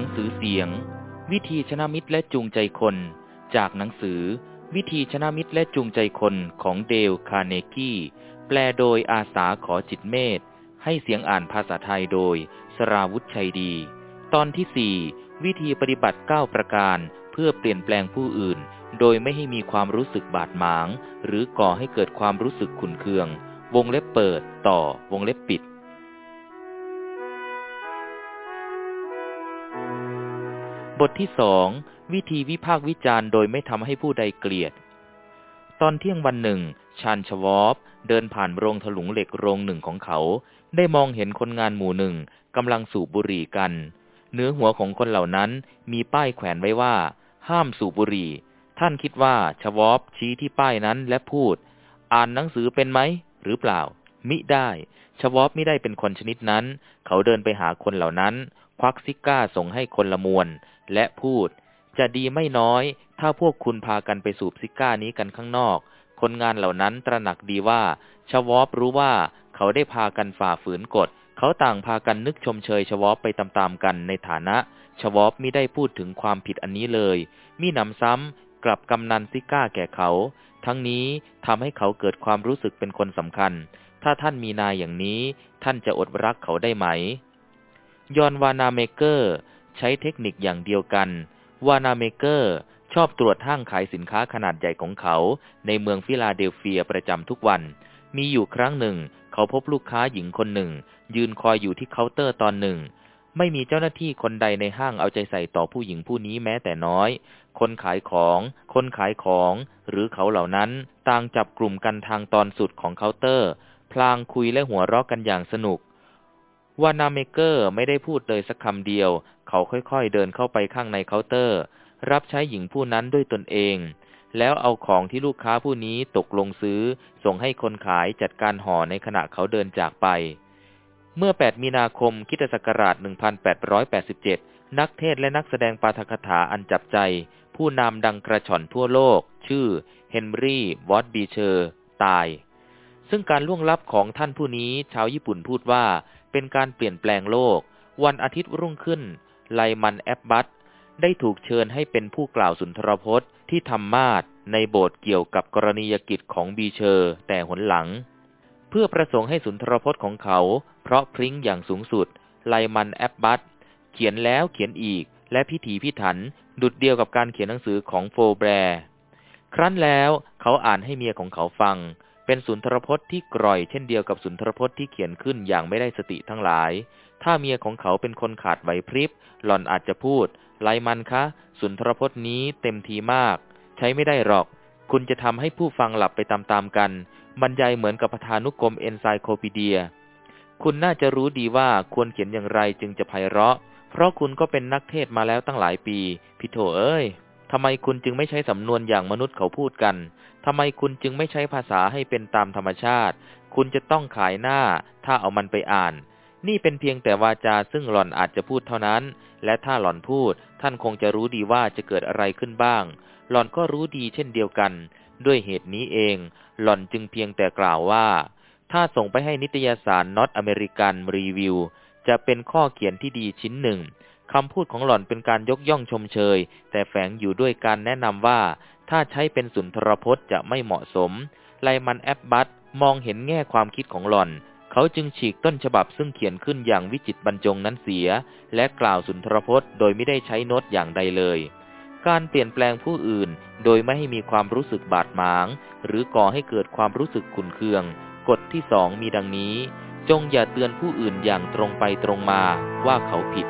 ังสือเสียง วิธีชนะมิตรและจูงใจคน จากหนังสือ วิธีชนะมิตรและจูงใจคนของเดลคาร์เนกี้ แปลโดยอาสาขอจิตเมธให้เสียงอ่านภาษาไทยโดย สราวุธชัยดี ตอนที่สี่วิธีปฏิบัติเก้าประการ เพื่อเปลี่ยนแปลงผู้อื่น โดยไม่ให้มีความรู้สึกบาดหมาง หรือก่อให้เกิดความรู้สึกขุนเคือง วงเล็บเปิดต่อวงเล็บปิด บทที่สองวิธีวิพากษ์วิจารณ์โดยไม่ทำให้ผู้ใดเกลียด ตอนเที่ยงวันหนึ่ง ชานชวอปเดินผ่านโรงถลุงเหล็กโรงหนึ่งของเขา ได้มองเห็นคนงานหมู่หนึ่งกำลังสูบบุหรี่กัน เนื้อหัวของคนเหล่านั้นมีป้ายแขวนไว้ว่า ห้ามสูบบุหรี่ ท่านคิดว่าชวอปชี้ที่ป้ายนั้นและพูด อ่านหนังสือเป็นไหม หรือเปล่า มิได้ ชวอปไม่ได้เป็นคนชนิดนั้น เขาเดินไปหาคนเหล่านั้น ควักซิก้าส่งให้คนละมวนและพูด จะดีไม่น้อย ถ้าพวกคุณพากันไปสูบซิก้านี้กันข้างนอก คนงานเหล่านั้นตระหนักดีว่าชวอปรู้ว่าเขาได้พากันฝ่าฝืนกฎ เขาต่างพากันนึกชมเชยชวอปไปตามๆกันในฐานะ ชวอปมิได้พูดถึงความผิดอันนี้เลยมิหนำซ้ำกลับกำนัลซิการ์แก่เขา ทั้งนี้ทำให้เขาเกิดความรู้สึกเป็นคนสำคัญ ถ้าท่านมีนายอย่างนี้ ท่านจะอดรักเขาได้ไหม ยอนวานาเมเกอร์ ใช้เทคนิคอย่างเดียวกัน วานาเมเกอร์ชอบตรวจห้างขายสินค้าขนาดใหญ่ของเขา ในเมืองฟิลาเดลเฟียประจำทุกวัน มีอยู่ครั้งหนึ่ง เขาพบลูกค้าหญิงคนหนึ่ง ยืนคอยอยู่ที่เคาน์เตอร์ตอนหนึ่ง ไม่มีเจ้าหน้าที่คนใดในห้างเอาใจใส่ต่อผู้หญิงผู้นี้แม้แต่น้อย คนขายของ คนขายของ หรือเขาเหล่านั้น ต่างจับกลุ่มกันทางตอนสุดของเคาน์เตอร์ พลางคุยและหัวเราะกันอย่างสนุก วานาเมเกอร์ไม่ได้พูดเลยสักคำเดียว เขาค่อยๆเดินเข้าไปข้างในเคาน์เตอร์ รับใช้หญิงผู้นั้นด้วยตนเอง แล้วเอาของที่ลูกค้าผู้นี้ตกลงซื้อ ส่งให้คนขายจัดการห่อในขณะเขาเดินจากไป เมื่อ 8 มีนาคมคริสตศักราช 1887 นักเทศน์และนักแสดงปาฐกถาอันจับใจ ผู้มีนามดังกระฉ่อนทั่วโลก ชื่อเฮนรี่วอร์ดบีเชอร์ ตาย ซึ่งการล่วงลับของท่านผู้นี้ชาวญี่ปุ่นพูดว่า เป็นการเปลี่ยนแปลงโลก วันอาทิตย์รุ่งขึ้น ไลมันแอปบัตได้ถูกเชิญให้เป็นผู้กล่าวสุนทรพจน์ที่ธรรมาสน์ในโบสถ์เกี่ยวกับกรณียกิจของบีเชอร์ แต่หนหลัง เพื่อประสงค์ให้สุนทรพจน์ของเขา เพราะพริ้งอย่างสูงสุด ไลมันแอปบัตเขียนแล้วเขียนอีก และพิถีพิถัน ดุจเดียวกับการเขียนหนังสือของโฟแบร์ครั้นแล้วเขาอ่านให้เมียของเขาฟัง เป็นสุนทรพจน์ที่กร่อยเช่นเดียวกับสุนทรพจน์ที่เขียนขึ้นอย่างไม่ได้สติทั้งหลาย ถ้าเมียของเขาเป็นคนขาดไหวพริบ หล่อนอาจจะพูด ไลมันคะ สุนทรพจน์นี้เต็มทีมาก ใช้ไม่ได้หรอก คุณจะทำให้ผู้ฟังหลับไปตามๆกัน บรรยายเหมือนกับประธานุกรมเอนไซโคปีเดีย คุณน่าจะรู้ดีว่าควรเขียนอย่างไรจึงจะไพเราะ เพราะคุณก็เป็นนักเทศมาแล้วตั้งหลายปี พิโถเอ้ย ทำไมคุณจึงไม่ใช้สำนวนอย่างมนุษย์เขาพูดกัน ทำไมคุณจึงไม่ใช้ภาษาให้เป็นตามธรรมชาติ คุณจะต้องขายหน้า ถ้าเอามันไปอ่าน นี่เป็นเพียงแต่วาจาซึ่งหล่อนอาจจะพูดเท่านั้น และถ้าหล่อนพูด ท่านคงจะรู้ดีว่าจะเกิดอะไรขึ้นบ้าง หล่อนก็รู้ดีเช่นเดียวกัน ด้วยเหตุนี้เอง หล่อนจึงเพียงแต่กล่าวว่า ถ้าส่งไปให้นิตยสาร Not American Review จะเป็นข้อเขียนที่ดีชิ้นหนึ่งคำพูดของหล่อนเป็นการยกย่องชมเชย แต่แฝงอยู่ด้วยการแนะนำว่า ถ้าใช้เป็นสุนทรพจน์จะไม่เหมาะสม ไลมันแอปบัตมองเห็นแง่ความคิดของหล่อน เขาจึงฉีกต้นฉบับซึ่งเขียนขึ้นอย่างวิจิตบรรจงนั้นเสีย และกล่าวสุนทรพจน์ โดยไม่ได้ใช้โน้ตอย่างใดเลย การเปลี่ยนแปลงผู้อื่น โดยไม่ให้มีความรู้สึกบาดหมาง หรือก่อให้เกิดความรู้สึกขุนเคือง กฎที่สองมีดังนี้ จงอย่าเตือนผู้อื่นอย่างตรงไปตรงมาว่าเขาผิด